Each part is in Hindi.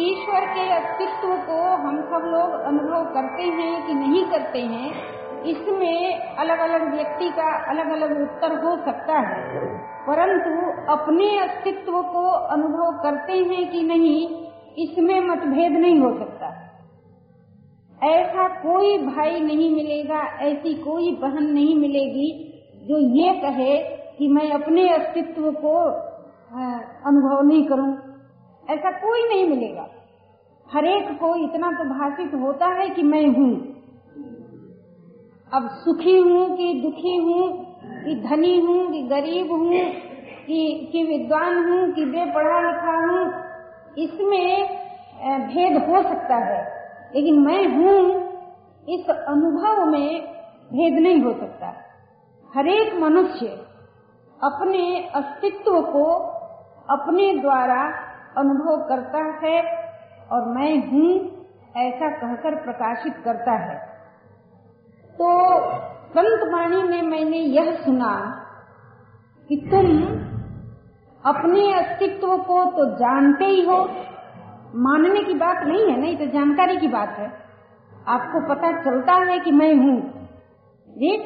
ईश्वर के अस्तित्व को हम सब लोग अनुभव करते हैं कि नहीं करते हैं, इसमें अलग अलग व्यक्ति का अलग अलग उत्तर हो सकता है। परंतु अपने अस्तित्व को अनुभव करते हैं कि नहीं, इसमें मतभेद नहीं हो सकता। ऐसा कोई भाई नहीं मिलेगा, ऐसी कोई बहन नहीं मिलेगी जो ये कहे कि मैं अपने अस्तित्व को अनुभव नहीं करूँ। ऐसा कोई नहीं मिलेगा। हरेक को इतना तो भाषित होता है कि मैं हूँ। अब सुखी हूँ कि दुखी हूँ, कि धनी हूँ, कि गरीब हूँ, कि कि विद्वान हूँ, कि बेपढ़ा लिखा हूँ, इसमें भेद हो सकता है। लेकिन मैं हूँ, इस अनुभव में भेद नहीं हो सकता। हरेक मनुष्य अपने अस्तित्व को अपने द्वारा अनुभव करता है और मैं हूँ ऐसा कहकर प्रकाशित करता है। तो संत वाणी में मैंने यह सुना कि तुम अपने अस्तित्व को तो जानते ही हो। मानने की बात नहीं है नहीं तो जानकारी की बात है। आपको पता चलता है कि मैं हूँ। जी?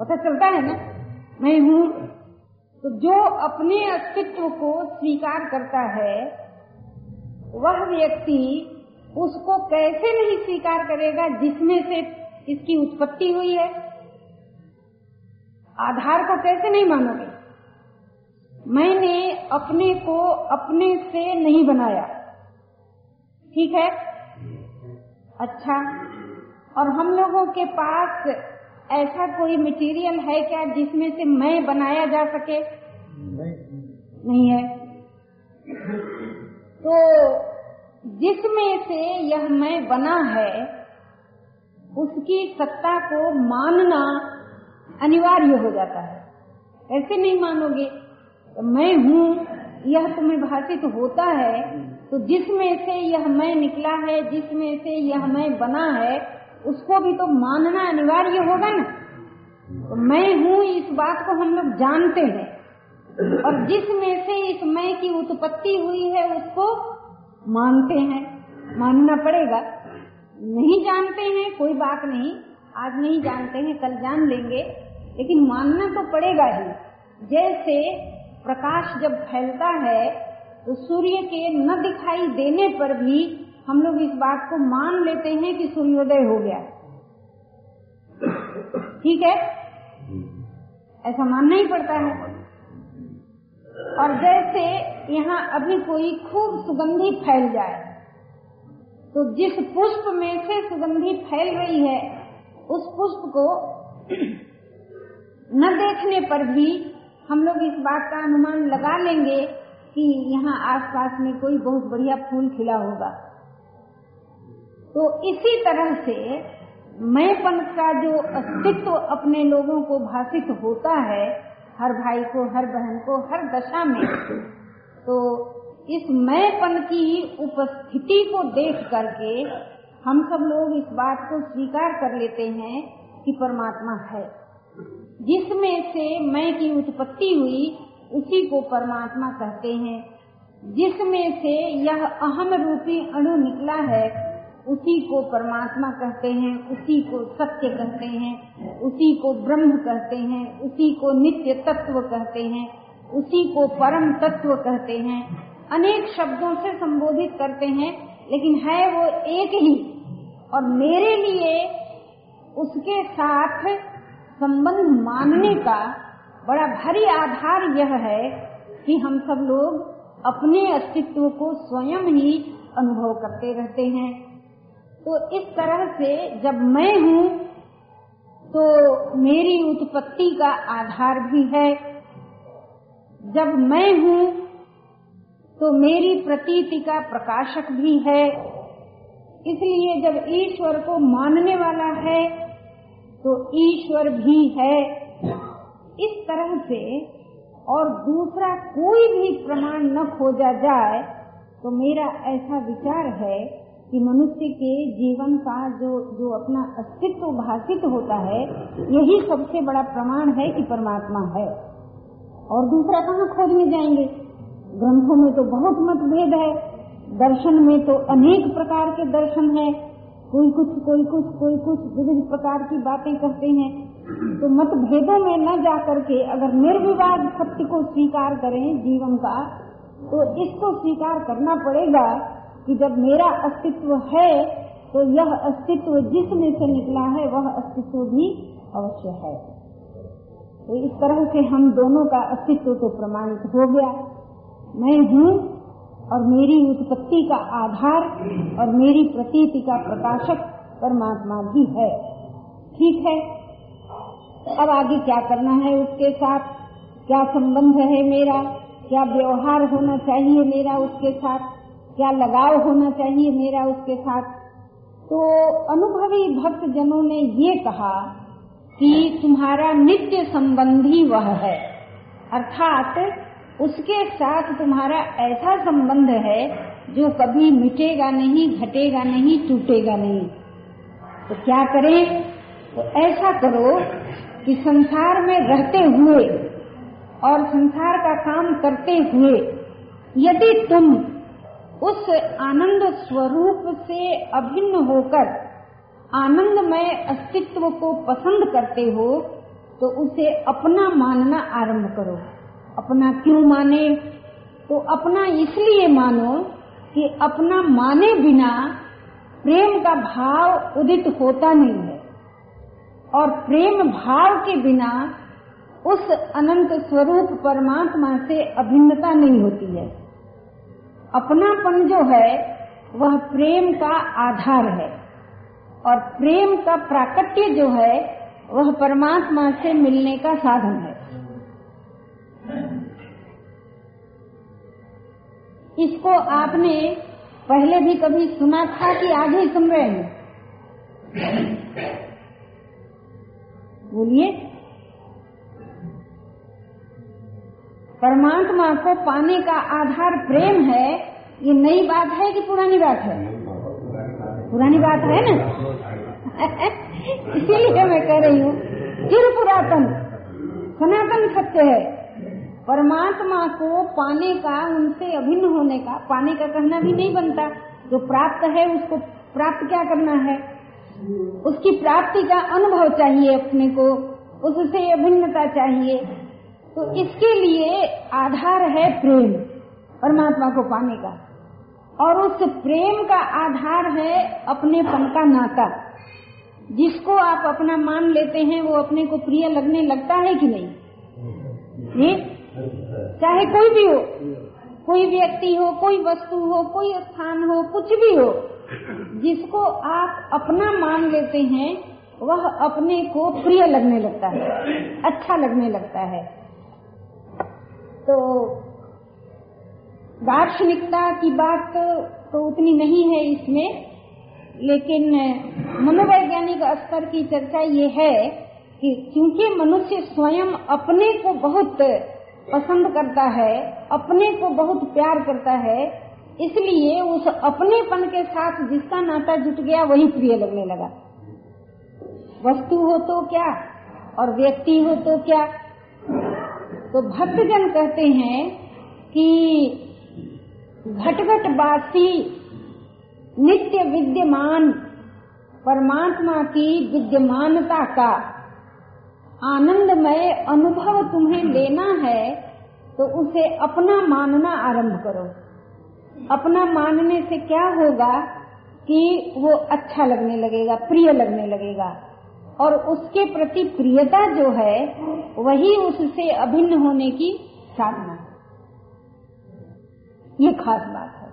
पता चलता है ना? मैं हूँ। तो जो अपने अस्तित्व को स्वीकार करता है, वह व्यक्ति उसको कैसे नहीं स्वीकार करेगा जिसमें से इसकी उत्पत्ति हुई है? आधार को कैसे नहीं मानोगे? मैंने अपने को अपने से नहीं बनाया। ठीक है? अच्छा। और हम लोगों के पास ऐसा कोई मटेरियल है क्या जिसमें से मैं बनाया जा सके? नहीं, नहीं है। तो जिसमें से यह मैं बना है उसकी सत्ता को मानना अनिवार्य हो जाता है। ऐसे नहीं मानोगे तो मैं हूँ यह तुम्हें भाषित होता है तो जिसमें से यह मैं निकला है जिसमें से यह मैं बना है उसको भी तो मानना अनिवार्य होगा ना। तो मैं हूँ, इस बात को हम लोग जानते हैं। और जिसमें से इस मैं की उत्पत्ति हुई है, उसको मानते हैं। मानना पड़ेगा। नहीं जानते हैं, कोई बात नहीं। आज नहीं जानते हैं, कल जान लेंगे। लेकिन मानना तो पड़ेगा ही। जैसे प्रकाश जब फैलता है तो सूर्य के न दिखाई देने पर भी हम लोग इस बात को मान लेते हैं कि सूर्योदय हो गया। ठीक है? ऐसा मानना ही पड़ता है। और जैसे यहाँ अभी कोई खूब सुगंधी फैल जाए तो जिस पुष्प में से सुगंधी फैल रही है, उस पुष्प को न देखने पर भी हम लोग इस बात का अनुमान लगा लेंगे कि यहाँ आसपास में कोई बहुत बढ़िया फूल खिला होगा। तो इसी तरह से मैंपन का जो अस्तित्व अपने लोगों को भाषित होता है, हर भाई को, हर बहन को, हर दशा में तो इस मैंपन की उपस्थिति को देख करके हम सब लोग इस बात को स्वीकार कर लेते हैं कि परमात्मा है। जिसमें से मैं की उत्पत्ति हुई, उसी को परमात्मा कहते हैं। जिसमें से यह अहम रूपी अणु निकला है उसी को परमात्मा कहते हैं, उसी को सत्य कहते हैं, उसी को ब्रह्म कहते हैं, उसी को नित्य तत्व कहते हैं, उसी को परम तत्व कहते हैं। अनेक शब्दों से संबोधित करते हैं, लेकिन है वो एक ही। और मेरे लिए उसके साथ संबंध मानने का बड़ा भारी आधार यह है कि हम सब लोग अपने अस्तित्व को स्वयं ही अनुभव करते रहते हैं। तो इस तरह से जब मैं हूँ तो मेरी उत्पत्ति का आधार भी है। जब मैं हूँ तो मेरी प्रतीति का प्रकाशक भी है। इसलिए जब ईश्वर को मानने वाला है तो ईश्वर भी है। इस तरह से और दूसरा कोई भी प्रमाण न खोजा जाए तो मेरा ऐसा विचार है कि मनुष्य के जीवन का जो जो अपना अस्तित्व भाषित होता है, यही सबसे बड़ा प्रमाण है कि परमात्मा है। और दूसरा, कहाँ खोजने जाएँगे? ग्रंथों में तो बहुत मतभेद है। दर्शन में तो अनेक प्रकार के दर्शन है। कोई कुछ कोई कुछ कोई कुछ विभिन्न प्रकार की बातें करते हैं। तो मतभेदों में न जा करके अगर निर्विवाद सत्य को स्वीकार करें जीवन का तो इसको स्वीकार करना पड़ेगा कि जब मेरा अस्तित्व है तो यह अस्तित्व जिसमें से निकला है, वह अस्तित्व भी अवश्य है। तो इस तरह से हम दोनों का अस्तित्व तो प्रमाणित हो गया। मैं हूँ और मेरी उत्पत्ति का आधार और मेरी प्रतीति का प्रकाशक परमात्मा भी है। ठीक है? अब आगे क्या करना है उसके साथ? क्या संबंध है मेरा? क्या व्यवहार होना चाहिए मेरा उसके साथ? क्या लगाव होना चाहिए मेरा उसके साथ? तो अनुभवी भक्त जनों ने ये कहा कि तुम्हारा नित्य संबंधी वह है। अर्थात उसके साथ तुम्हारा ऐसा संबंध है जो कभी मिटेगा नहीं, घटेगा नहीं, टूटेगा नहीं। तो क्या करें? तो ऐसा करो कि संसार में रहते हुए और संसार का काम करते हुए यदि तुम उस आनंद स्वरूप से अभिन्न होकर, आनंदमय अस्तित्व को पसंद करते हो तो उसे अपना मानना आरंभ करो। अपना क्यों माने? तो अपना इसलिए मानो कि अपना माने बिना प्रेम का भाव उदित होता नहीं है। और प्रेम भाव के बिना उस अनंत स्वरूप परमात्मा से अभिन्नता नहीं होती है। अपनापन जो है, वह प्रेम का आधार है। और प्रेम का प्राकट्य जो है, वह परमात्मा से मिलने का साधन है। इसको आपने पहले भी कभी सुना था कि आगे ही सुन रहे हैं? बोलिए। परमात्मा को पाने का आधार प्रेम है, ये नई बात है कि पुरानी बात है? पुरानी बात है ना? इसीलिए मैं कह रही हूँ चिर पुरातन, सनातन सत्य है, परमात्मा को पाने का, उनसे अभिन्न होने का, पाने का कहना भी नहीं बनता। जो प्राप्त है, उसको प्राप्त क्या करना है? उसकी प्राप्ति का अनुभव चाहिए अपने को, उससे अभिन्नता चाहिए। तो इसके लिए आधार है प्रेम, परमात्मा को पाने का। और उस प्रेम का आधार है अपनेपन का नाता। जिसको आप अपना मान लेते हैं, वो अपने को प्रिय लगने लगता है कि नहीं? ये चाहे कोई भी हो, कोई व्यक्ति हो, कोई वस्तु हो, कोई स्थान हो, कुछ भी हो, जिसको आप अपना मान लेते हैं, वह अपने को प्रिय लगने लगता है अच्छा लगने लगता है। तो दार्शनिकता की बात तो उतनी नहीं है इसमें, लेकिन मनोवैज्ञानिक स्तर की चर्चा ये है कि क्योंकि मनुष्य स्वयं अपने को बहुत पसंद करता है, अपने को बहुत प्यार करता है, इसलिए उस अपनेपन के साथ जिसका नाता जुट गया वही प्रिय लगने लगा। वस्तु हो तो क्या? और व्यक्ति हो तो क्या? तो भक्तजन कहते हैं कि घटघट बासी नित्य विद्यमान परमात्मा की विद्यमानता का आनंदमय अनुभव तुम्हें लेना है तो उसे अपना मानना आरंभ करो। अपना मानने से क्या होगा कि वो अच्छा लगने लगेगा, प्रिय लगने लगेगा। और उसके प्रति प्रियता जो है, वही उससे अभिन्न होने की साधना। ये खास बात है।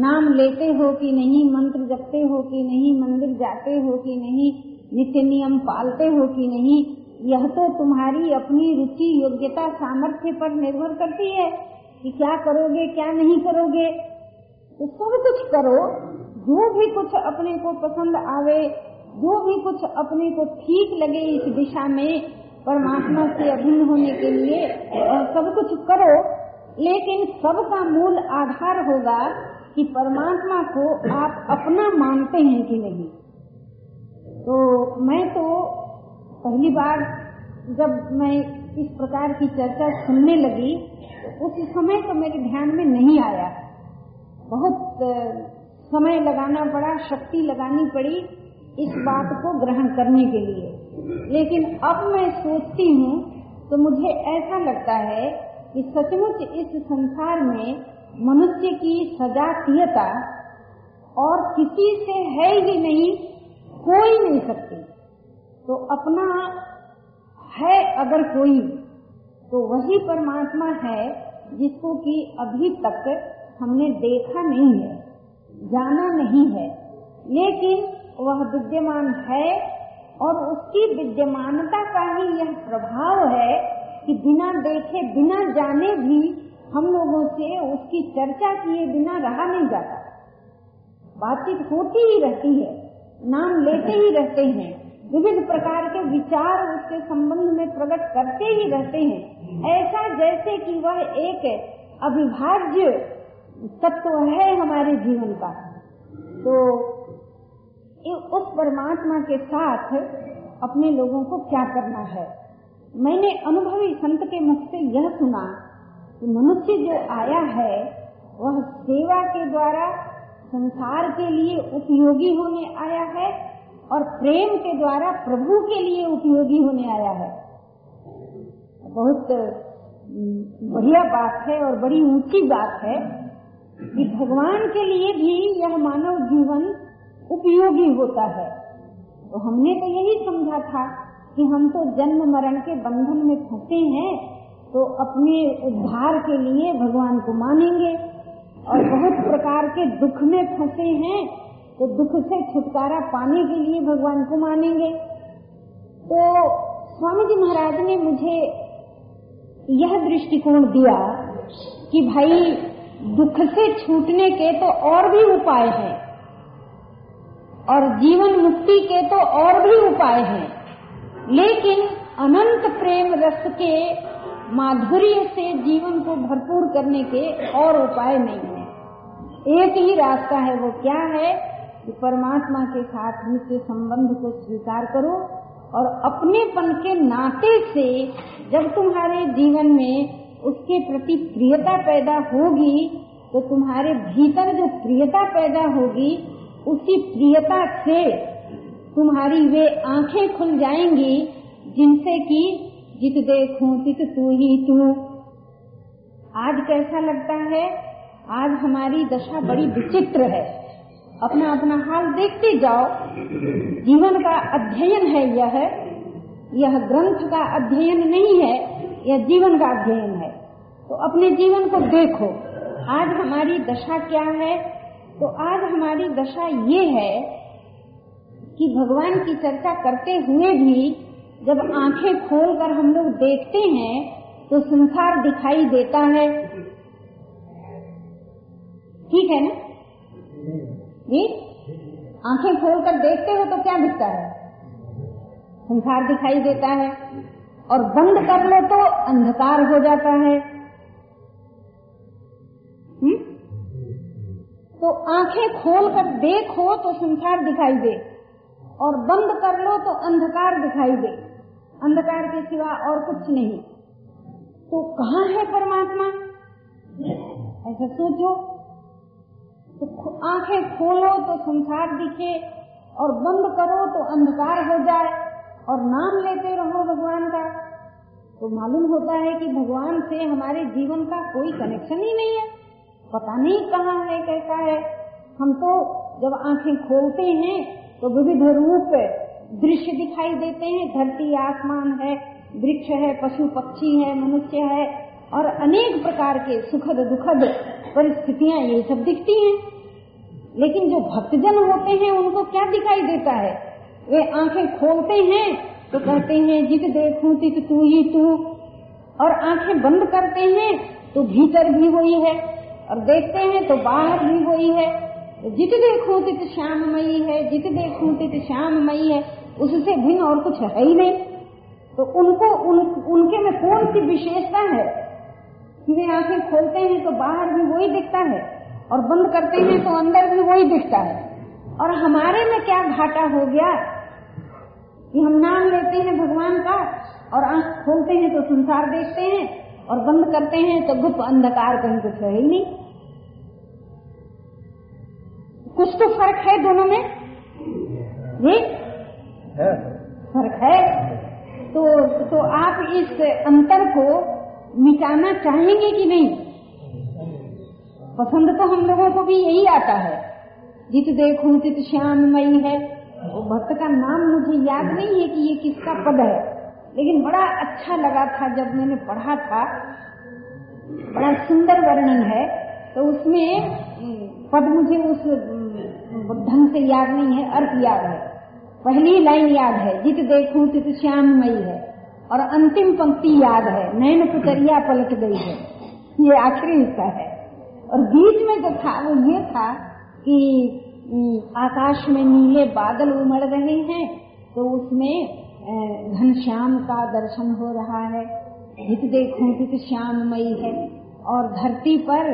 नाम लेते हो कि नहीं, मंत्र जपते हो कि नहीं, मंदिर जाते हो कि नहीं, नित्य नियम पालते हो कि नहीं, यह तो तुम्हारी अपनी रुचि, योग्यता, सामर्थ्य पर निर्भर करती है कि क्या करोगे, क्या नहीं करोगे। तो सब कुछ करो, जो भी कुछ अपने को पसंद आवे जो भी कुछ अपने को ठीक लगे इस दिशा में, परमात्मा से अभिन्न होने के लिए सब कुछ करो, लेकिन सबका मूल आधार होगा कि परमात्मा को आप अपना मानते हैं कि नहीं। तो मैं तो पहली बार जब मैं इस प्रकार की चर्चा सुनने लगी, उस समय तो मेरे ध्यान में नहीं आया। बहुत समय लगाना पड़ा, शक्ति लगानी पड़ी इस बात को ग्रहण करने के लिए। लेकिन अब मैं सोचती हूँ तो मुझे ऐसा लगता है कि सचमुच इस संसार में मनुष्य की सजातीयता और किसी से है ही नहीं कोई नहीं सकती। तो अपना है अगर कोई तो वही परमात्मा है जिसको कि अभी तक हमने देखा नहीं है, जाना नहीं है। लेकिन वह विद्यमान है और उसकी विद्यमानता का ही यह प्रभाव है कि बिना देखे, बिना जाने भी हम लोगों से उसकी चर्चा किए बिना रहा नहीं जाता। बातचीत होती ही रहती है, नाम लेते ही रहते हैं, विभिन्न प्रकार के विचार उसके संबंध में प्रकट करते ही रहते हैं। ऐसा जैसे कि वह एक अविभाज्य तत्व है हमारे जीवन का। तो उस परमात्मा के साथ अपने लोगों को क्या करना है। मैंने अनुभवी संत के मुख से यह सुना कि मनुष्य जो आया है, वह सेवा के द्वारा संसार के लिए उपयोगी होने आया है और प्रेम के द्वारा प्रभु के लिए उपयोगी होने आया है। बहुत बढ़िया बात है और बड़ी ऊँची बात है कि भगवान के लिए भी यह मानव जीवन उपयोगी होता है। तो हमने तो यही समझा था कि हम तो जन्म मरण के बंधन में फंसे हैं तो अपने उद्धार के लिए भगवान को मानेंगे। और बहुत प्रकार के दुख में फंसे हैं तो दुख से छुटकारा पाने के लिए भगवान को मानेंगे। तो स्वामी जी महाराज ने मुझे यह दृष्टिकोण दिया कि भाई, दुख से छूटने के तो और भी उपाय हैं। और जीवन मुक्ति के तो और भी उपाय हैं। लेकिन अनंत प्रेम रस के माधुर्य से जीवन को भरपूर करने के और उपाय नहीं है। एक ही रास्ता है वो क्या है कि परमात्मा के साथ नित्य संबंध को स्वीकार करो और अपनेपन के नाते से जब तुम्हारे जीवन में उसके प्रति प्रियता पैदा होगी तो तुम्हारे भीतर जो प्रियता पैदा होगी उसी प्रियता से तुम्हारी वे आँखें खुल जाएँगी जिनसे कि जित देखूँ तित तू ही तू। आज कैसा लगता है? आज हमारी दशा बड़ी विचित्र है। अपना अपना हाल देखते जाओ। जीवन का अध्ययन है यह। है यह ग्रंथ का अध्ययन नहीं है, यह जीवन का अध्ययन है। तो अपने जीवन को देखो। आज हमारी दशा क्या है? तो आज हमारी दशा ये है कि भगवान की चर्चा करते हुए भी जब आँखें खोलकर हम लोग देखते हैं तो संसार दिखाई देता है। ठीक है ना? जी? आँखें खोलकर देखते हो तो क्या दिखता है? संसार दिखाई देता है। और बंद कर लो तो अंधकार हो जाता है। हुँ? तो आँखें खोलकर देखो तो संसार दिखाई दे, और बंद कर लो तो अंधकार दिखाई दे। अंधकार के सिवा और कुछ नहीं। तो कहाँ है परमात्मा? ऐसा सोचो। तो आँखें खोलो तो संसार दिखे, और बंद करो तो अंधकार हो जाए, और नाम लेते रहो भगवान का। तो मालूम होता है कि भगवान से हमारे जीवन का कोई कनेक्शन ही नहीं है। पता नहीं कहाँ है, कैसा है। हम तो जब आँखें खोलते हैं तो विविध रूप दृश्य दिखाई देते हैं। धरती आसमान है, वृक्ष है, पशु पक्षी है, मनुष्य है, और अनेक प्रकार के सुखद दुखद परिस्थितियाँ ये सब दिखती हैं। लेकिन जो भक्तजन होते हैं, उनको क्या दिखाई देता है? वे आँखें खोलते हैं तो कहते हैं, जित देखू, तित तू ही तू। और आँखें बंद करते हैं तो भीतर भी वही है। और देखते हैं तो बाहर भी वही है जित देखूँ तित श्याममयी है जित देखूँ तित श्याममयी है उससे भिन्न और कुछ है ही नहीं। तो उनको उन, उनके में कौन सी विशेषता है? कि वे आँखें खोलते हैं तो बाहर भी वही दिखता है और बंद करते हैं तो अंदर भी वही दिखता है। और हमारे में क्या घाटा हो गया? कि हम नाम लेते हैं भगवान का और आँख खोलते हैं तो संसार देखते हैं। और बंद करते हैं तो गुप्त अंधकार कहीं कुछ है ही नहीं। कुछ तो फ़र्क है दोनों में। जी फ़र्क है। तो तो आप इस अंतर को मिटाना चाहेंगे कि नहीं? पसंद तो हम लोगों को भी यही आता है। जित देखू तित श्यामयी है। वो भक्त का नाम मुझे याद नहीं है कि ये किसका पद है। लेकिन बड़ा अच्छा लगा था जब मैंने पढ़ा था। बड़ा सुंदर वर्णन है। तो उसमें पद मुझे उस ढंग से याद नहीं है, अर्थ याद है। पहली लाइन याद है, जित देखूँ तित श्याममयी है। और अंतिम पंक्ति याद है नैन पुतरिया पलट गई है। ये आखिरी हिस्सा है। और बीच में जो था, वो ये था कि आकाश में नीले बादल उमड़ रहे हैं तो उसमें घनश्याम का दर्शन हो रहा है। हित देखूँ तित श्याममयी है। और धरती पर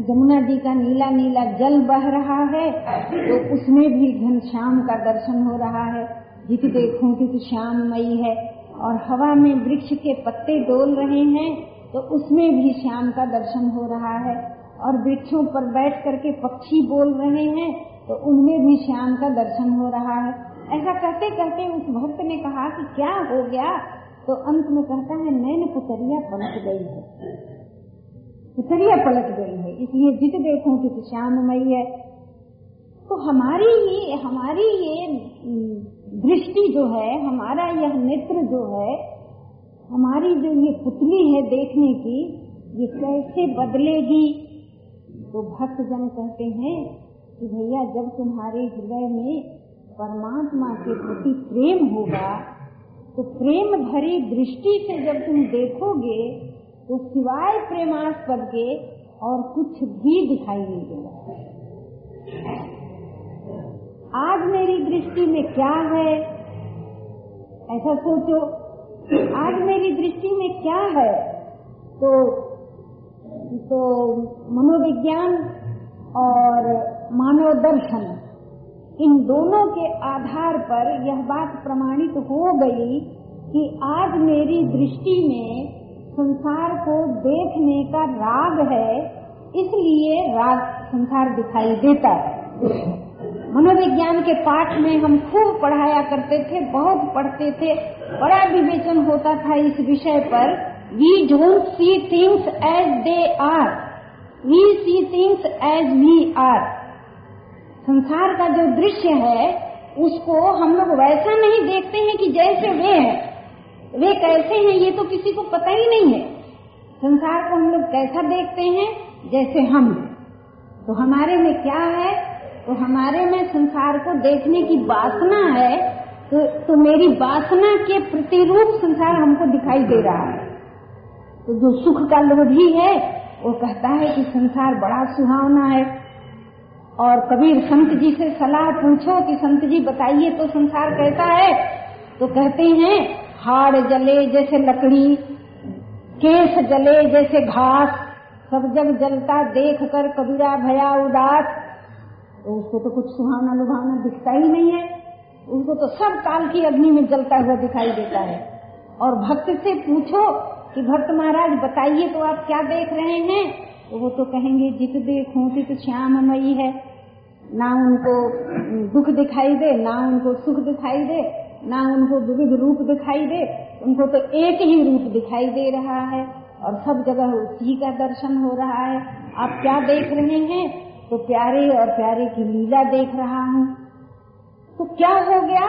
जमुना जी का नीला नीला जल बह रहा है तो उसमें भी घनश्याम का दर्शन हो रहा है। जित देखूँ तित श्याममयी है। और हवा में वृक्ष के पत्ते डोल रहे हैं तो उसमें भी श्याम का दर्शन हो रहा है। और वृक्षों पर बैठ करके पक्षी बोल रहे हैं तो उनमें भी श्याम का दर्शन हो रहा है। ऐसा कहते कहते उस भक्त ने कहा कि क्या हो गया? तो अंत में कहता है, नैन पुतरिया पलट गई है। पुतरिया पलट गई है। इसलिए जित देखो कि श्याममयी है। तो हमारी ये हमारी ये दृष्टि जो है, हमारा यह नेत्र जो है, हमारी जो ये पुतली है देखने की, ये कैसे बदलेगी? तो भक्त जन कहते हैं कि भैया, जब तुम्हारे हृदय में परमात्मा के प्रति प्रेम होगा तो प्रेम भरी दृष्टि से जब तुम देखोगे तो सिवाय प्रेमास्पद के और कुछ भी दिखाई नहीं देगा। आज मेरी दृष्टि में क्या है, ऐसा सोचो। आज मेरी दृष्टि में क्या है तो तो मनोविज्ञान और मानव दर्शन इन दोनों के आधार पर यह बात प्रमाणित हो गई कि आज मेरी दृष्टि में संसार को देखने का राग है, इसलिए राग संसार दिखाई देता है। मनोविज्ञान के पाठ में हम खूब पढ़ाया करते थे, बहुत पढ़ते थे, बड़ा विवेचन होता था इस विषय पर। We don't see things as they are we see things as we are. संसार का जो दृश्य है उसको हम लोग वैसा नहीं देखते हैं कि जैसे वे हैं। वे कैसे हैं ये तो किसी को पता ही नहीं है। संसार को हम लोग कैसा देखते हैं? जैसे हम तो हमारे में क्या है? तो हमारे में संसार को देखने की वासना है तो, तो मेरी वासना के प्रतिरूप संसार हमको दिखाई दे रहा है। तो जो सुख का लोभी है वो कहता है कि संसार बड़ा सुहावना है। और कबीर, संत जी से सलाह पूछो कि संत जी बताइए तो संसार कैसा है? तो कहते हैं, हाड़ जले जैसे लकड़ी, केस जले जैसे घास, सब जब जलता देख कर कबीरा भया उदास। तो उसको तो कुछ सुहाना लुभाना दिखता ही नहीं है। उसको तो सब काल की अग्नि में जलता हुआ दिखाई देता है। और भक्त से पूछो कि, भक्त महाराज, बताइए तो आप क्या देख रहे हैं? वो तो कहेंगे, जित देखूँ, तित श्याममयी है। ना उनको दुख दिखाई दे, ना उनको सुख दिखाई दे, ना उनको विविध रूप दिखाई दे। उनको तो एक ही रूप दिखाई दे रहा है और सब जगह उसी का दर्शन हो रहा है। आप क्या देख रहे हैं? तो प्यारे और प्यारे की लीला देख रहा हूँ। तो क्या हो गया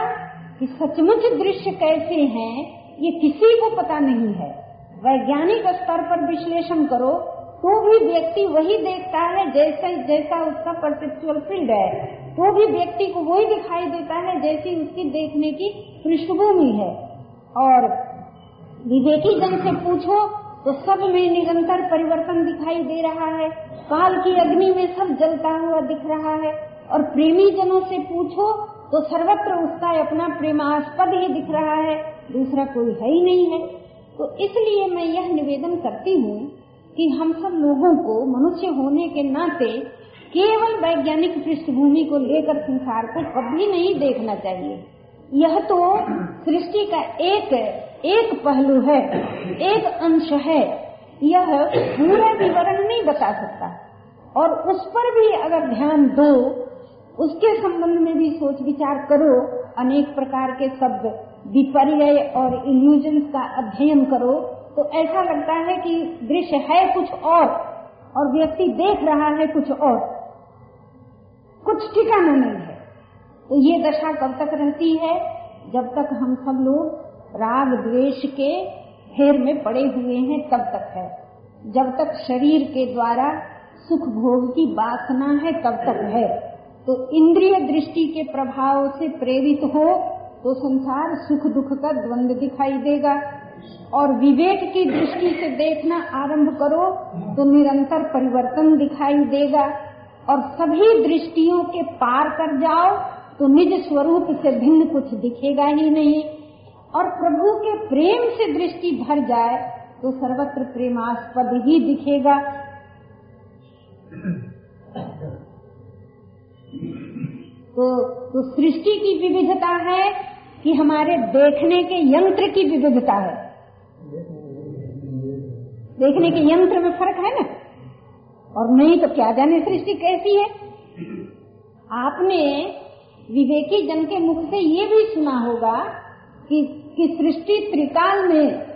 कि सचमुच दृश्य कैसे हैं, ये किसी को पता नहीं है। वैज्ञानिक स्तर पर विश्लेषण करो तो भी व्यक्ति वही देखता है जैसे, जैसा उसका परसेप्चुअल फ़ील्ड है। तो भी व्यक्ति को वही दिखाई देता है जैसी उसकी देखने की पृष्ठभूमि है। और विवेकी जन से पूछो तो सब में निरंतर परिवर्तन दिखाई दे रहा है। काल की अग्नि में सब जलता हुआ दिख रहा है। और प्रेमी जनों से पूछो तो सर्वत्र उसका अपना प्रेमास्पद ही दिख रहा है। दूसरा कोई है ही नहीं है। तो इसलिए मैं यह निवेदन करती हूँ कि हम सब लोगों को मनुष्य होने के नाते केवल वैज्ञानिक पृष्ठभूमि को लेकर संसार को कभी नहीं देखना चाहिए। यह तो सृष्टि का एक एक पहलू है, एक अंश है। यह पूरा विवरण नहीं बता सकता। और उस पर भी अगर ध्यान दो, उसके संबंध में भी सोच विचार करो, अनेक प्रकार के शब्द, विपर्य और इल्यूजन का अध्ययन करो तो ऐसा लगता है कि दृश्य है कुछ और और व्यक्ति देख रहा है कुछ और। कुछ ठिकाना नहीं है। तो ये दशा कब तक रहती है? जब तक हम सब लोग राग, द्वेष के फेर में पड़े हुए हैं, तब तक है। जब तक शरीर के द्वारा सुख भोग की वासना है, तब तक है। तो इंद्रिय दृष्टि के प्रभाव से प्रेरित हो तो संसार सुख दुख का द्वंद दिखाई देगा। और विवेक की दृष्टि से देखना आरंभ करो तो निरंतर परिवर्तन दिखाई देगा। और सभी दृष्टियों के पार कर जाओ तो निज स्वरूप से भिन्न कुछ दिखेगा ही नहीं। और प्रभु के प्रेम से दृष्टि भर जाए तो सर्वत्र प्रेमास्पद ही दिखेगा। तो तो सृष्टि की विविधता है कि हमारे देखने के यंत्र की विविधता है। देखने के यंत्र में फ़र्क है ना? और नहीं तो क्या जाने सृष्टि कैसी है? आपने विवेकी जन के मुख से ये भी सुना होगा कि कि सृष्टि त्रिकाल में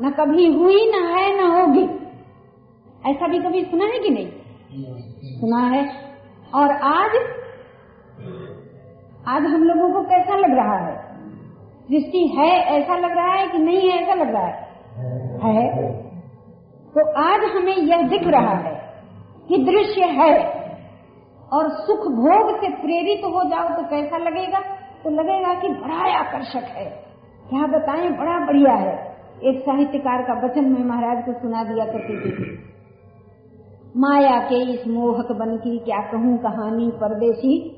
न कभी हुई, न है न होगी। ऐसा भी कभी सुना है कि नहीं? सुना है। और आज आज हम लोगों को कैसा लग रहा है? सृष्टि है ऐसा लग रहा है कि नहीं है ऐसा लग रहा है? है। तो आज हमें यह दिख रहा है कि दृश्य है और सुख भोग से प्रेरित हो जाओ तो कैसा लगेगा? तो लगेगा कि बड़ा आकर्षक है। क्या बताएँ? बड़ा बढ़िया है। एक साहित्यकार का वचन में महाराज को सुना दिया करती थी। माया के इस मोहक बन की क्या कहूँ कहानी परदेशी?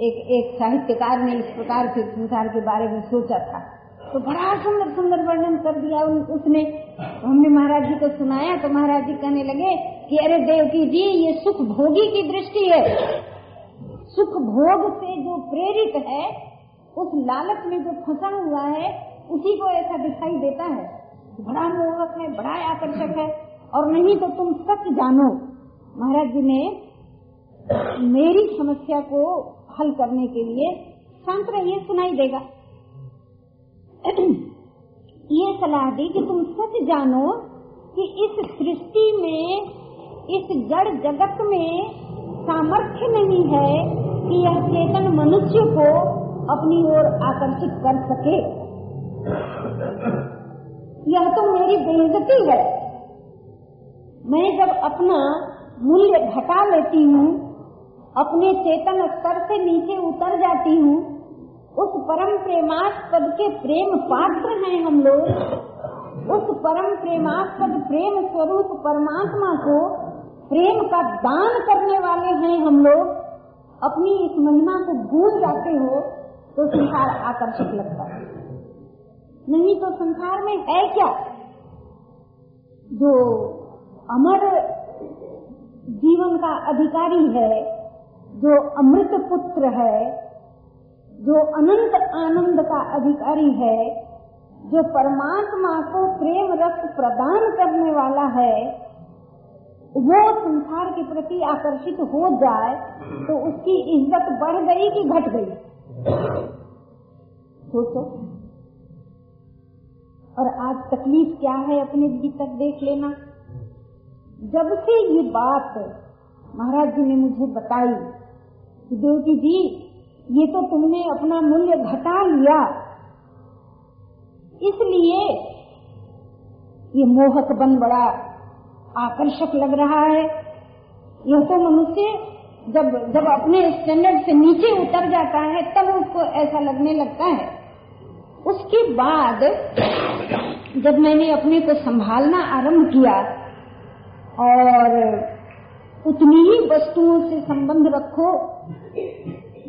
एक एक साहित्यकार ने इस प्रकार के संसार के बारे में सोचा था। तो बड़ा सुंदर सुंदर वर्णन कर दिया उसने। हमने महाराज जी को सुनाया तो महाराज जी कहने लगे कि अरे देवकी जी, ये सुख भोगी की दृष्टि है। सुख भोग से जो प्रेरित है, उस लालच में जो फंसा हुआ है, उसी को ऐसा दिखाई देता है। बड़ा मोहक है, बड़ा आकर्षक है, और नहीं तो तुम सच जानो। महाराज जी ने मेरी समस्या को हल करने के लिए शांत रहिए सुनाई देगा। ये सलाह दी कि तुम सच जानो कि इस सृष्टि में, इस जड़ जगत में सामर्थ्य नहीं है कि यह चेतन मनुष्य को अपनी ओर आकर्षित कर सके। यह तो मेरी बेइज्जती है। मैं जब अपना मूल्य घटा लेती हूँ, अपने चेतन स्तर से नीचे उतर जाती हूँ उस परम प्रेमास्पद के प्रेम पात्र हैं हम लोग। उस परम प्रेमास्पद प्रेम स्वरूप परमात्मा को प्रेम का दान करने वाले हैं हम लोग। अपनी इस महिमा को भूल जाते हो तो संसार आकर्षक लगता है। नहीं तो संसार में है क्या? जो अमर जीवन का अधिकारी है, जो अमृत पुत्र है जो अनंत आनंद का अधिकारी है, जो परमात्मा को प्रेम रस प्रदान करने वाला है, वो संसार के प्रति आकर्षित हो जाए तो उसकी इज़्ज़त बढ़ गई कि घट गई? सोचो। और आज तकलीफ़ क्या है अपने भीतर देख लेना? जब से ये बात महाराज जी ने मुझे बताई देवकी जी ये तो तुमने अपना मूल्य घटा लिया। इसलिए ये मोहक बन बड़ा आकर्षक लग रहा है। यह तो मनुष्य जब जब अपने स्टैंडर्ड से नीचे उतर जाता है, तब उसको ऐसा लगने लगता है। उसके बाद जब मैंने अपने को संभालना आरंभ किया और उतनी ही वस्तुओं से संबंध रखो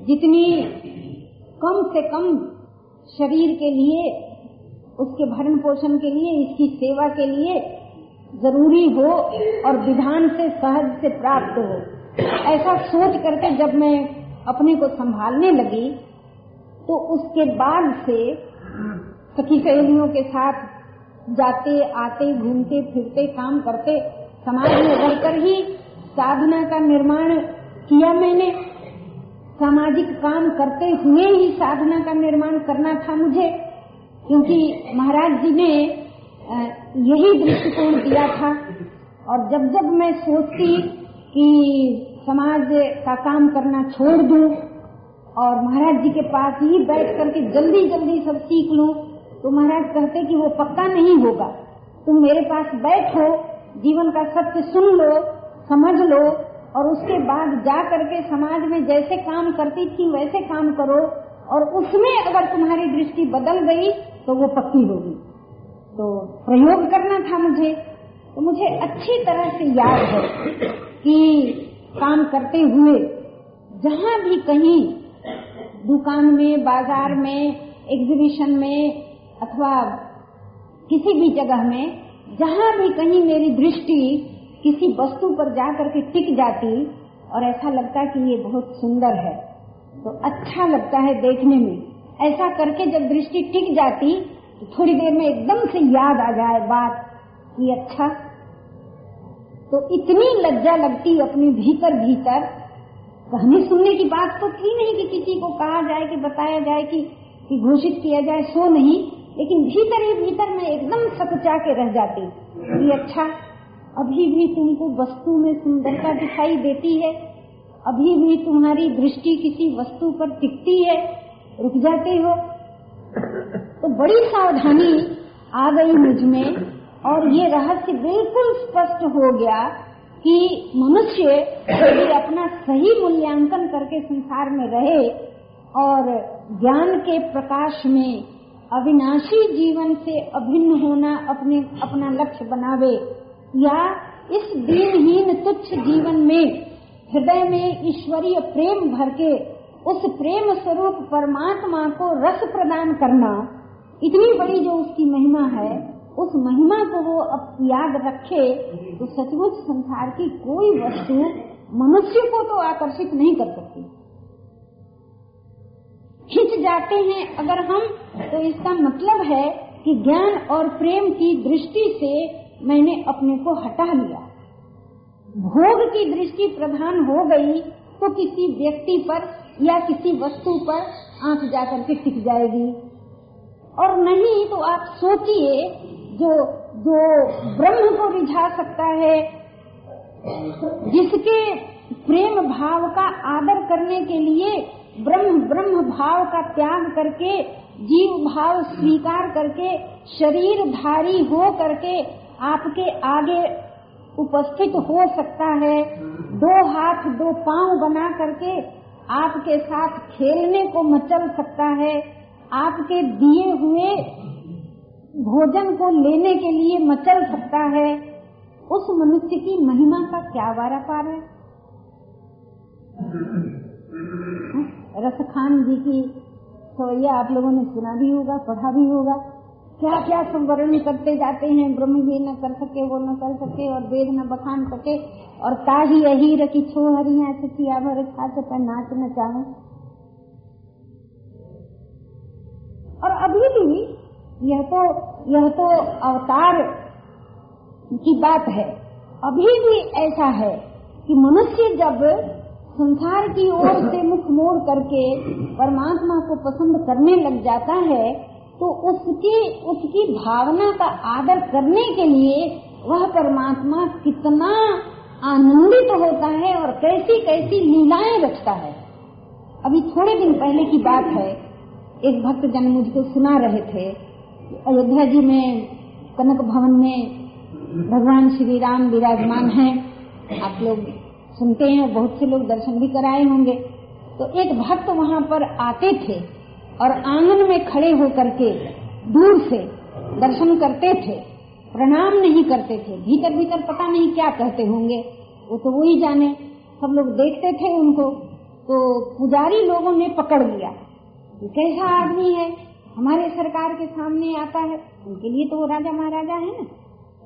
जितनी कम से कम शरीर के लिए, उसके भरण पोषण के लिए, इसकी सेवा के लिए ज़रूरी हो और विधान से, सहज से प्राप्त हो। ऐसा सोच करके जब मैं अपने को संभालने लगी तो उसके बाद से सखी सहेलियों के साथ जाते, आते, घूमते, फिरते, काम करते, समाज में रहकर ही साधना का निर्माण किया मैंने। सामाजिक काम करते हुए ही साधना का निर्माण करना था मुझे, क्योंकि महाराज जी ने यही दृष्टिकोण दिया था। और जब जब मैं सोचती कि समाज का काम करना छोड़ दूँ और महाराज जी के पास ही बैठ करके जल्दी जल्दी सब सीख लूँ तो महाराज कहते कि वो पक्का नहीं होगा। तुम मेरे पास बैठो, जीवन का सत्य सुन लो, समझ लो और उसके बाद जा करके समाज में जैसे काम करती थी, वैसे काम करो। और उसमें अगर तुम्हारी दृष्टि बदल गई तो वो पक्की होगी। तो प्रयोग करना था मुझे। तो मुझे अच्छी तरह से याद है कि काम करते हुए, जहाँ भी कहीं, दुकान में, बाज़ार में एग्जीबिशन में, अथवा किसी भी जगह में, जहाँ भी कहीं मेरी दृष्टि किसी वस्तु पर जाकर के टिक जाती और ऐसा लगता कि ये बहुत सुंदर है। तो अच्छा लगता है देखने में। ऐसा करके जब दृष्टि टिक जाती तो थोड़ी देर में एकदम से याद आ जाए बात कि अच्छा। तो इतनी लज्जा लगती अपने भीतर भीतर कहानी सुनने की बात तो थी नहीं कि किसी को कहा जाए कि बताया जाए कि, कि घोषित किया जाए सो नहीं। लेकिन भीतर ही भीतर में एकदम सकुचा के रह जाती कि अच्छा अभी भी तुमको वस्तु में सुंदरता दिखाई देती है। अभी भी तुम्हारी दृष्टि किसी वस्तु पर टिकती है। रुक जाते हो। तो बड़ी सावधानी आ गई मुझमें और ये रहस्य बिल्कुल स्पष्ट हो गया कि मनुष्य यदि अपना सही मूल्यांकन करके संसार में रहे और ज्ञान के प्रकाश में अविनाशी जीवन से अभिन्न होना अपने, अपना लक्ष्य बनावे या इस दीनहीन तुच्छ जीवन में, हृदय में ईश्वरीय प्रेम भर के, उस प्रेम स्वरूप परमात्मा को रस प्रदान करना, इतनी बड़ी जो उसकी महिमा है, उस महिमा को वो अब याद रखे तो सचमुच संसार की कोई वस्तु मनुष्य को तो आकर्षित नहीं कर सकती। खिंच जाते हैं अगर हम तो इसका मतलब है कि ज्ञान और प्रेम की दृष्टि से मैंने अपने को हटा लिया। भोग की दृष्टि प्रधान हो गई तो किसी व्यक्ति पर या किसी वस्तु पर आँख जाकर के टिक जाएगी। और नहीं तो आप सोचिए, जो जो ब्रह्म को रिझा सकता है, जिसके प्रेम भाव का आदर करने के लिए ब्रह्म ब्रह्म भाव का त्याग करके, जीव भाव स्वीकार करके शरीर धारी हो करके आपके आगे उपस्थित हो सकता है। दो हाथ, दो पाँव बना करके आपके साथ खेलने को मचल सकता है। आपके दिए हुए भोजन को लेने के लिए मचल सकता है। उस मनुष्य की महिमा का क्या वारा पार है? रसखान जी की सोया आप लोगों ने सुना भी होगा, पढ़ा भी होगा। क्या क्या संवरण करते जाते हैं, ब्रह्म ये न कर सके, वो न कर सके, और वेद न बखान सके, और ताही यही रखी छो हरिया छतिया भर छाछ पर नाच न चाहे। और अभी भी यह तो यह तो अवतार की बात है। अभी भी ऐसा है कि मनुष्य जब संसार की ओर से मुख मोड़ करके परमात्मा को पसंद करने लग जाता है तो उसकी उसकी भावना का आदर करने के लिए वह परमात्मा कितना आनंदित होता है और कैसी कैसी लीलाएँ रचता है। अभी थोड़े दिन पहले की बात है, एक भक्त जन मुझको सुना रहे थे अयोध्या जी में, कनक भवन में भगवान श्री राम विराजमान हैं। आप लोग सुनते हैं, बहुत से लोग दर्शन भी कराए होंगे। तो एक भक्त वहाँ पर आते थे। और आँगन में खड़े होकर के दूर से दर्शन करते थे, प्रणाम नहीं करते थे, भीतर भीतर पता नहीं क्या कहते होंगे, वो तो वही जाने। सब लोग देखते थे उनको तो पुजारी लोगों ने पकड़ लिया कैसा आदमी है, हमारे सरकार के सामने आता है, उनके लिए तो वो राजा महाराजा है ना।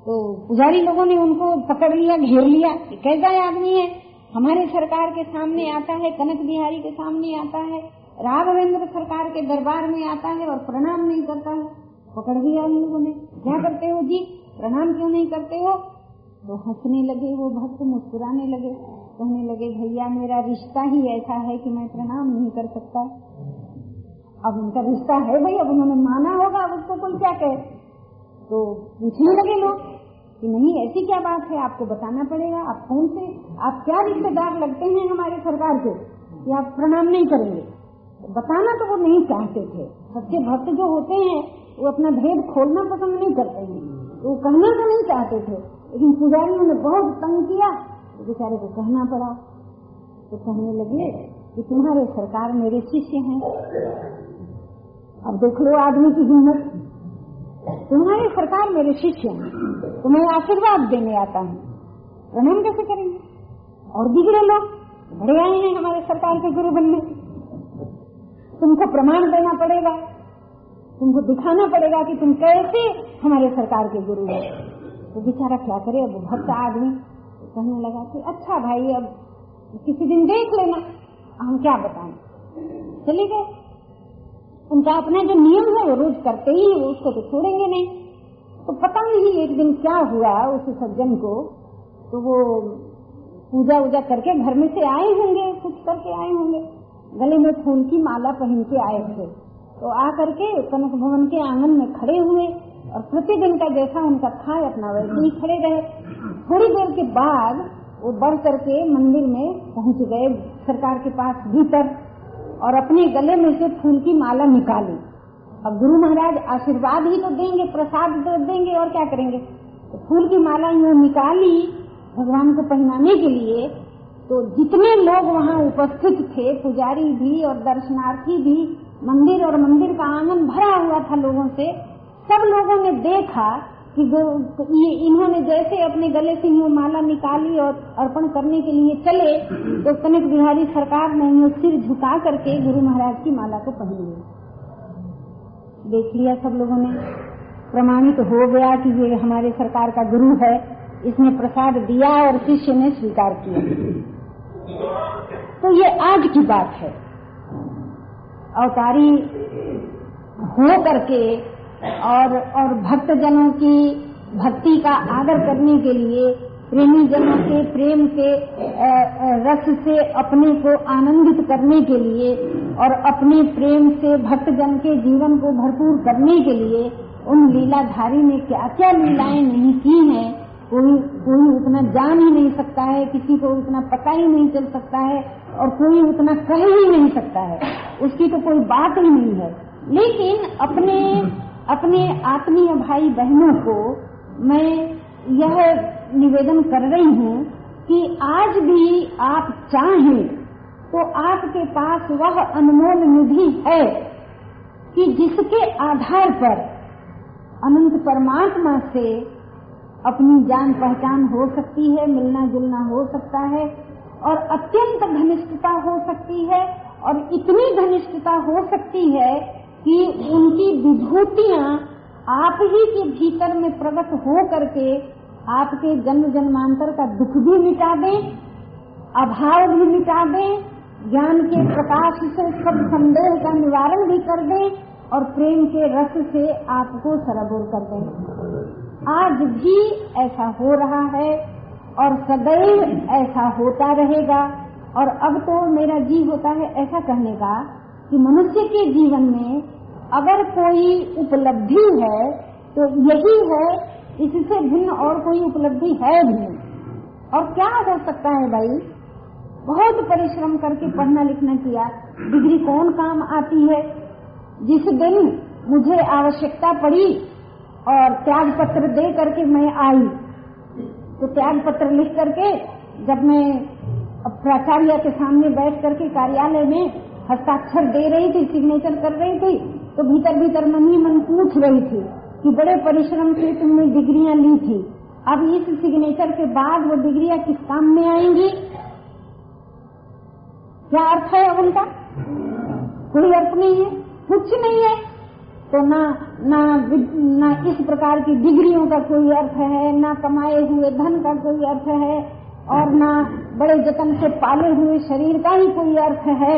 तो पुजारी लोगों ने उनको पकड़ लिया, घेर लिया कैसा आदमी है, हमारे सरकार के सामने आता है, कनक बिहारी के सामने आता है राघवेंद्र सरकार के दरबार में आता है और प्रणाम नहीं करता है। पकड़ लिया उन लोगों ने। क्या करते हो जी? प्रणाम क्यों नहीं करते हो? तो हंसने लगे, वो भक्त मुस्कुराने लगे। कहने लगे, भैया, मेरा रिश्ता ही ऐसा है कि मैं प्रणाम नहीं कर सकता। अब उनका रिश्ता है भाई, अब उन्होंने माना होगा उसको कोई क्या कहे? तो पूछने लगे लोग कि नहीं, ऐसी क्या बात है? आपको बताना पड़ेगा। आप कौन से, आप क्या रिश्तेदार लगते हैं हमारे सरकार के कि आप प्रणाम नहीं करेंगे? बताना तो वो नहीं चाहते थे। सच्चे भक्त जो होते हैं, वो अपना भेद खोलना पसंद नहीं करते हैं। वो कहना तो नहीं चाहते थे, लेकिन पुजारियों ने बहुत तंग किया। तो बेचारे को कहना पड़ा। तो कहने लगे कि तुम्हारे सरकार मेरे शिष्य हैं। अब देख लो आदमी की हिम्मत। तुम्हारी सरकार मेरे शिष्य हैं। तुम्हें आशीर्वाद देने आता हूँ। प्रणाम कैसे करेंगे? और बिगड़े लोग बड़े आए हैं हमारे सरकार के गुरु बनने तुमको प्रमाण देना पड़ेगा। तुमको दिखाना पड़ेगा कि तुम कैसे हमारे सरकार के गुरु हो। तो बेचारा क्या करे? अब भक्त आदमी कहने लगा कि अच्छा भाई, अब किसी दिन देख लेना। हम क्या बताएँ? चले गए। उनका अपना जो नियम है, वो रोज करते ही है उसको तो छोड़ेंगे नहीं। तो पता नहीं एक दिन क्या हुआ उस सज्जन को। तो वो पूजा वूजा करके घर में से आए होंगे, कुछ करके आए होंगे। गले में फूल की माला पहन के आए थे। तो आ करके कनक भवन के आँगन में खड़े हुए और प्रतिदिन का जैसा उनका था अपना वैसे ही खड़े रहे। थोड़ी देर के बाद वो बढ़ करके मंदिर में पहुँच गए सरकार के पास भीतर और अपने गले में से फूल की माला निकाली। अब गुरु महाराज आशीर्वाद ही तो देंगे, प्रसाद तो देंगे और क्या करेंगे? तो फूल की माला यूँ निकाली भगवान को पहनाने के लिए तो जितने लोग वहाँ उपस्थित थे, पुजारी भी और दर्शनार्थी भी, मंदिर और मंदिर का आँगन भरा हुआ था लोगों से, सब लोगों ने देखा कि ये इन्होंने जैसे अपने गले से यूँ माला निकाली और अर्पण करने के लिए चले तो कनक बिहारी सरकार ने यूँ सिर झुका करके गुरु महाराज की माला को पहन लिया देख लिया सब लोगों ने। प्रमाणित तो हो गया कि ये हमारे सरकार का गुरु है। इसने प्रसाद दिया और शिष्य ने स्वीकार किया। तो ये आज की बात है। अवतारी हो करके और और भक्तजनों की भक्ति का आदर करने के लिए प्रेमी जनों के प्रेम के रस से अपने को आनंदित करने के लिए और अपने प्रेम से भक्तजन के जीवन को भरपूर करने के लिए उन लीलाधारी ने क्या क्या लीलाएँ नहीं की हैं कोई कोई उतना जान ही नहीं सकता है, किसी को उतना पता ही नहीं चल सकता है, और कोई उतना कह ही नहीं सकता है। उसकी तो कोई बात ही नहीं है। लेकिन अपने अपने आत्मीय भाई बहनों को मैं यह निवेदन कर रही हूँ कि आज भी आप चाहें तो आपके पास वह अनमोल निधि है कि जिसके आधार पर अनंत परमात्मा से अपनी जान पहचान हो सकती है, मिलना जुलना हो सकता है, और अत्यंत घनिष्ठता हो सकती है, और इतनी घनिष्ठता हो सकती है कि उनकी विभूतियाँ आप ही के भीतर में प्रकट हो करके आपके जन्म जन्मांतर का दुख भी मिटा दें, अभाव भी मिटा दें, ज्ञान के प्रकाश से सब संदेह का निवारण भी कर दें, और प्रेम के रस से आपको सरबोर कर दें। आज भी ऐसा हो रहा है और सदैव ऐसा होता रहेगा। और अब तो मेरा जी होता है ऐसा कहने का कि मनुष्य के जीवन में अगर कोई उपलब्धि है तो यही है, इससे भिन्न और कोई उपलब्धि है भी और क्या हो सकता है भाई? बहुत परिश्रम करके पढ़ना लिखना किया, डिग्री कौन काम आती है? जिस दिन मुझे आवश्यकता पड़ी और त्याग पत्र दे करके मैं आई। तो त्याग पत्र लिख करके जब मैं प्राचार्य के सामने बैठ करके कार्यालय में हस्ताक्षर दे रही थी सिग्नेचर कर रही थी तो भीतर भीतर मन ही मन पूछ रही थी कि बड़े परिश्रम से तुमने डिग्रियाँ ली थी। अब इस सिग्नेचर के बाद वो डिग्रियाँ किस काम में आएँगी? क्या अर्थ है उनका? कोई अर्थ नहीं है। कुछ नहीं है। तो ना ना ना इस प्रकार की डिग्रियों का कोई अर्थ है, ना कमाए हुए धन का कोई अर्थ है, और ना बड़े जतन से पाले हुए शरीर का ही कोई अर्थ है।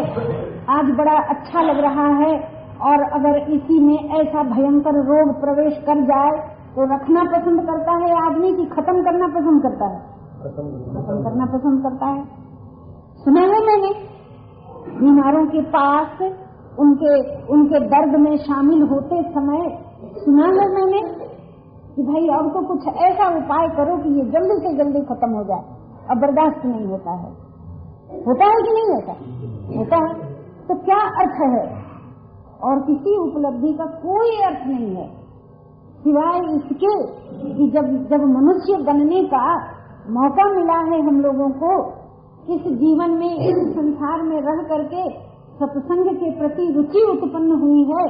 आज बड़ा अच्छा लग रहा है, और अगर इसी में ऐसा भयंकर रोग प्रवेश कर जाए तो रखना पसंद करता है, आदमी की खत्म करना पसंद करता है। खत्म करना पसंद करता है। सुना है मैंने बीमारों के पास उनके उनके दर्द में शामिल होते समय सुना है मैंने कि भाई अब तो कुछ ऐसा उपाय करो कि ये जल्दी से जल्दी खत्म हो जाए। अब बर्दाश्त नहीं होता है। होता है कि नहीं होता? होता है। तो क्या अर्थ है? और किसी उपलब्धि का कोई अर्थ नहीं है। सिवाय इसके कि जब जब मनुष्य बनने का मौका मिला है हम लोगों को, इस जीवन में, इस संसार में रह करके सत्संग के प्रति रुचि उत्पन्न हुई है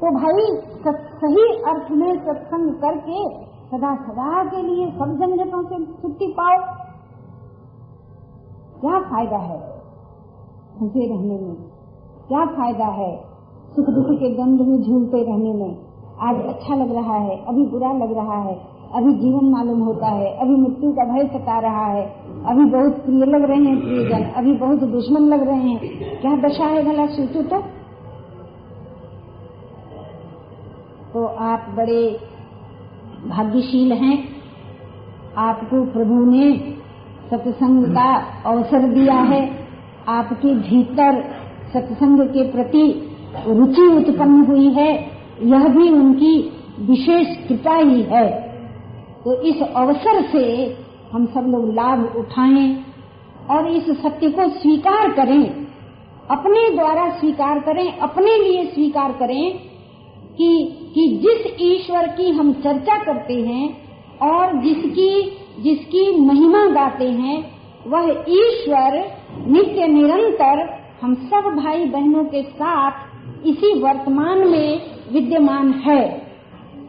तो भाई सही अर्थ में सत्संग करके सदा सदा के लिए सब झंझटों से छुट्टी पाओ। क्या फ़ायदा है? फंसे रहने में। क्या फ़ायदा है? सुख दुख के द्वंद में झूलते रहने में। आज अच्छा लग रहा है, अभी बुरा लग रहा है, अभी जीवन मालूम होता है, अभी मृत्यु का भय सता रहा है। अभी बहुत प्रिय लग रहे हैं प्रियजन, अभी बहुत दुश्मन लग रहे हैं। क्या दशा है भला सोचो तो? तो आप बड़े भाग्यशील हैं। आपको प्रभु ने सत्संग का अवसर दिया है। आपके भीतर सत्संग के प्रति रुचि उत्पन्न हुई है। यह भी उनकी विशेष कृपा ही है। तो इस अवसर से हम सब लोग लाभ उठाएँ और इस सत्य को स्वीकार करें। अपने द्वारा स्वीकार करें, अपने लिए स्वीकार करें कि कि जिस ईश्वर की हम चर्चा करते हैं और जिसकी जिसकी महिमा गाते हैं, वह ईश्वर नित्य निरंतर हम सब भाई बहनों के साथ इसी वर्तमान में विद्यमान है।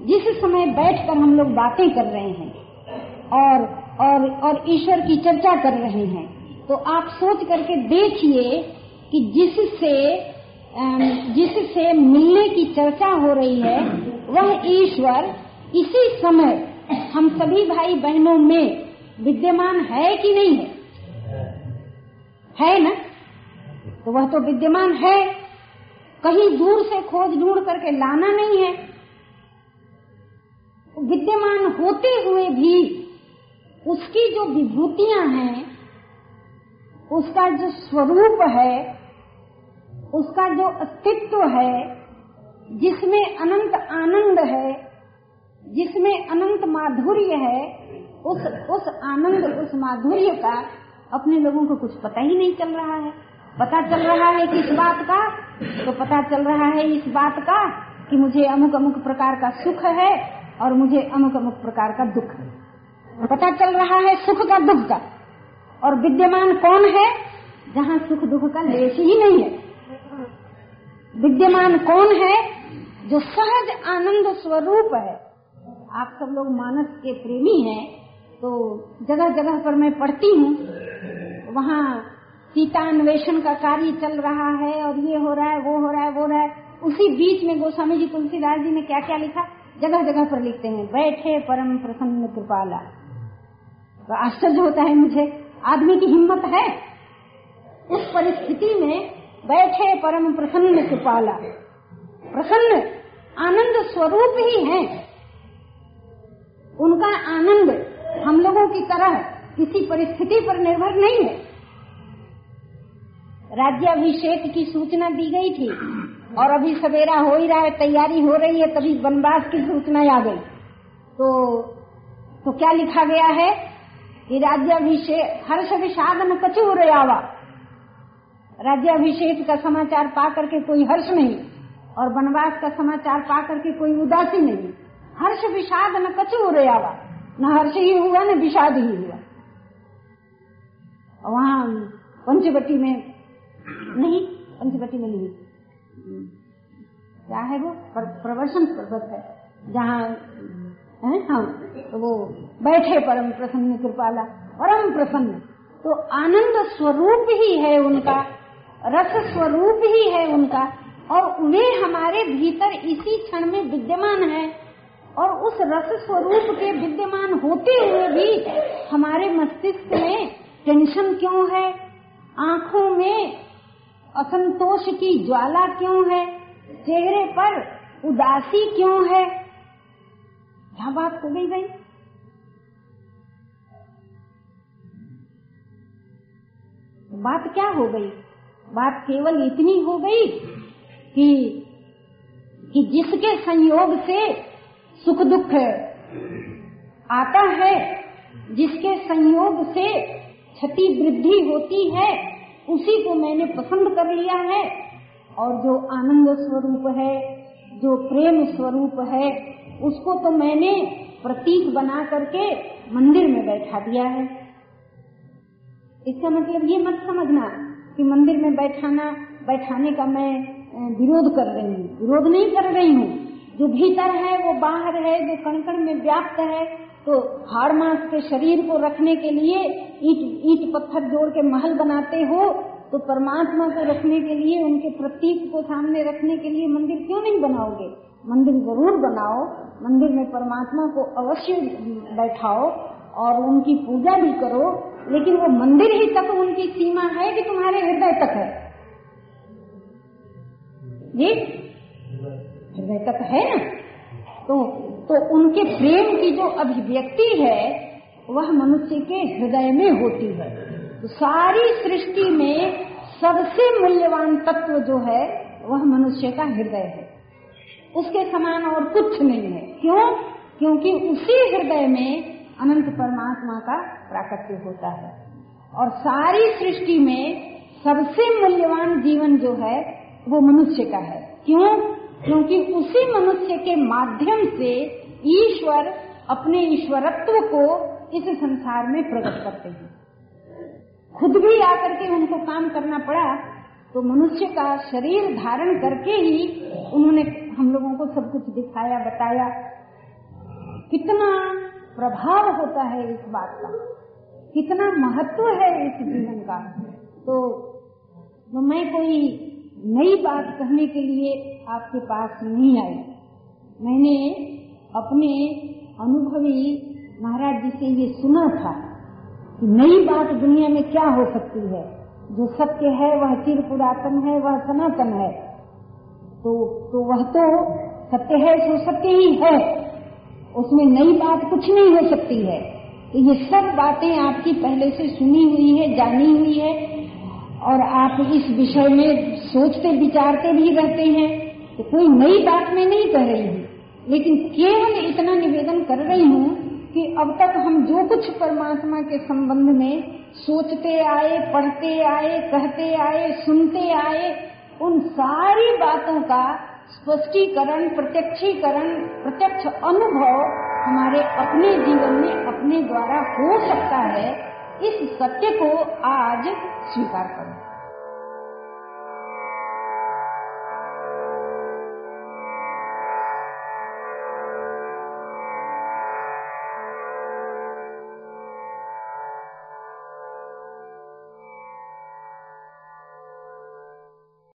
जिस समय बैठकर हम लोग बातें कर रहे हैं और और और ईश्वर की चर्चा कर रहे हैं। तो आप सोच करके देखिए कि जिससे जिससे मिलने की चर्चा हो रही है, वह ईश्वर इसी समय हम सभी भाई बहनों में विद्यमान है कि नहीं है? है ना? तो वह तो विद्यमान है। कहीं दूर से खोज ढूंढ करके लाना नहीं है। विद्यमान होते हुए भी उसकी जो विभूतियाँ हैं, उसका जो स्वरूप है, उसका जो अस्तित्व है, जिसमें अनंत आनंद है, जिसमें अनंत माधुर्य है, उस उस आनंद, उस माधुर्य का अपने लोगों को कुछ पता ही नहीं चल रहा है। पता चल रहा है किस बात का तो पता चल रहा है इस बात का कि मुझे अमुक अमुक प्रकार का सुख है और मुझे अमुक अमुक प्रकार का दुख है। पता चल रहा है सुख का दुख का। और विद्यमान कौन है? जहाँ सुख दुख का लेश ही नहीं है। विद्यमान कौन है? जो सहज आनंद स्वरूप है। आप सब लोग मानस के प्रेमी हैं तो जगह जगह पर मैं पढ़ती हूँ। वहाँ सीता अन्वेषण का कार्य चल रहा है, और ये हो रहा है, वो हो रहा है, वो रहा है। उसी बीच में गोस्वामी जी, तुलसीदास जी ने क्या क्या लिखा? जगह जगह पर लिखते हैं। बैठे परम प्रसन्न कृपाला। आश्चर्य होता है मुझे। आदमी की हिम्मत है। उस परिस्थिति में बैठे परम प्रसन्न कृपाला। प्रसन्न, आनंद स्वरूप ही है। उनका आनंद हम लोगों की तरह किसी परिस्थिति पर निर्भर नहीं है। राज्याभिषेक की सूचना दी गई थी और अभी सवेरा हो ही रहा है, तैयारी हो रही है, तभी वनवास की सूचना आ गई। तो तो क्या लिखा गया है? कि राज्याभिषेक हर्ष विषाद न कचू आवा राज्याभिषेक का समाचार पा करके कोई हर्ष नहीं और वनवास का समाचार पा करके कोई उदासी नहीं हर्ष विषाद न कचू आवा न हर्ष ही हुआ न विषाद ही हुआ वहाँ पंचवटी में नहीं पंचवटी में नहीं क्या है वो प्रवर्षण पर्वत है जहाँ हाँ तो वो बैठे परम प्रसन्न कृपाला। परम प्रसन्न। तो आनंद स्वरूप ही है उनका, रस स्वरूप ही है उनका, और वे हमारे भीतर इसी क्षण में विद्यमान है। और उस रस स्वरूप के विद्यमान होते हुए भी हमारे मस्तिष्क में टेंशन क्यों है? आँखों में असंतोष की ज्वाला क्यों है? चेहरे पर उदासी क्यों है? क्या बात हो गई भाई? बात क्या हो गई? बात केवल इतनी हो गई कि कि जिसके संयोग से सुख दुख आता है, जिसके संयोग से क्षति वृद्धि होती है, उसी को मैंने पसंद कर लिया है। और जो आनंद स्वरूप है, जो प्रेम स्वरूप है, उसको तो मैंने प्रतीक बना करके मंदिर में बैठा दिया है। इसका मतलब ये मत समझना कि मंदिर में बैठाना, बैठाने का मैं विरोध कर रही हूँ। विरोध नहीं कर रही हूँ। जो भीतर है, वो बाहर है, जो कणकण में व्याप्त है तो हाड़ मास के शरीर को रखने के लिए ईट ईट पत्थर जोड़ के महल बनाते हो तो परमात्मा को रखने के लिए, उनके प्रतीक को सामने रखने के लिए मंदिर क्यों नहीं बनाओगे? मंदिर ज़रूर बनाओ, मंदिर में परमात्मा को अवश्य बैठाओ और उनकी पूजा भी करो लेकिन वो मंदिर ही तक उनकी सीमा है कि तुम्हारे हृदय तक है। ये हृदय तक है ना? तो तो उनके प्रेम की जो अभिव्यक्ति है, वह मनुष्य के हृदय में होती है। तो सारी सृष्टि में सबसे मूल्यवान तत्व जो है, वह मनुष्य का हृदय है। उसके समान और कुछ नहीं है। क्यों? क्योंकि उसी हृदय में अनंत परमात्मा का प्राकट्य होता है। और सारी सृष्टि में सबसे मूल्यवान जीवन जो है, वो मनुष्य का है। क्यों? क्योंकि उसी मनुष्य के माध्यम से ईश्वर अपने ईश्वरत्व को इस संसार में प्रकट करते हैं। खुद भी आकर के उनको काम करना पड़ा तो मनुष्य का शरीर धारण करके ही उन्होंने हम लोगों को सब कुछ दिखाया, बताया। कितना प्रभाव होता है इस बात का। कितना महत्व है इस जीवन का। तो, तो मैं कोई नई बात कहने के लिए आपके पास नहीं आई। मैंने अपने अनुभवी महाराज जी से ये सुना था कि नई बात दुनिया में क्या हो सकती है। जो सत्य है वह चिर पुरातन है वह सनातन है। तो तो वह तो सत्य है तो सत्य ही है। उसमें नई बात कुछ नहीं हो सकती है। तो ये सब बातें आपकी पहले से सुनी हुई है, जानी हुई है, और आप इस विषय में सोचते, विचारते भी रहते हैं। तो कोई नई बात मैं नहीं कह रही हूँ। लेकिन केवल इतना निवेदन कर रही हूँ कि अब तक हम जो कुछ परमात्मा के संबंध में सोचते आए, पढ़ते आए, कहते आए, सुनते आए, उन सारी बातों का स्पष्टीकरण, प्रत्यक्षीकरण, प्रत्यक्ष अनुभव हमारे अपने जीवन में अपने द्वारा हो सकता है, इस सत्य को आज स्वीकार करो।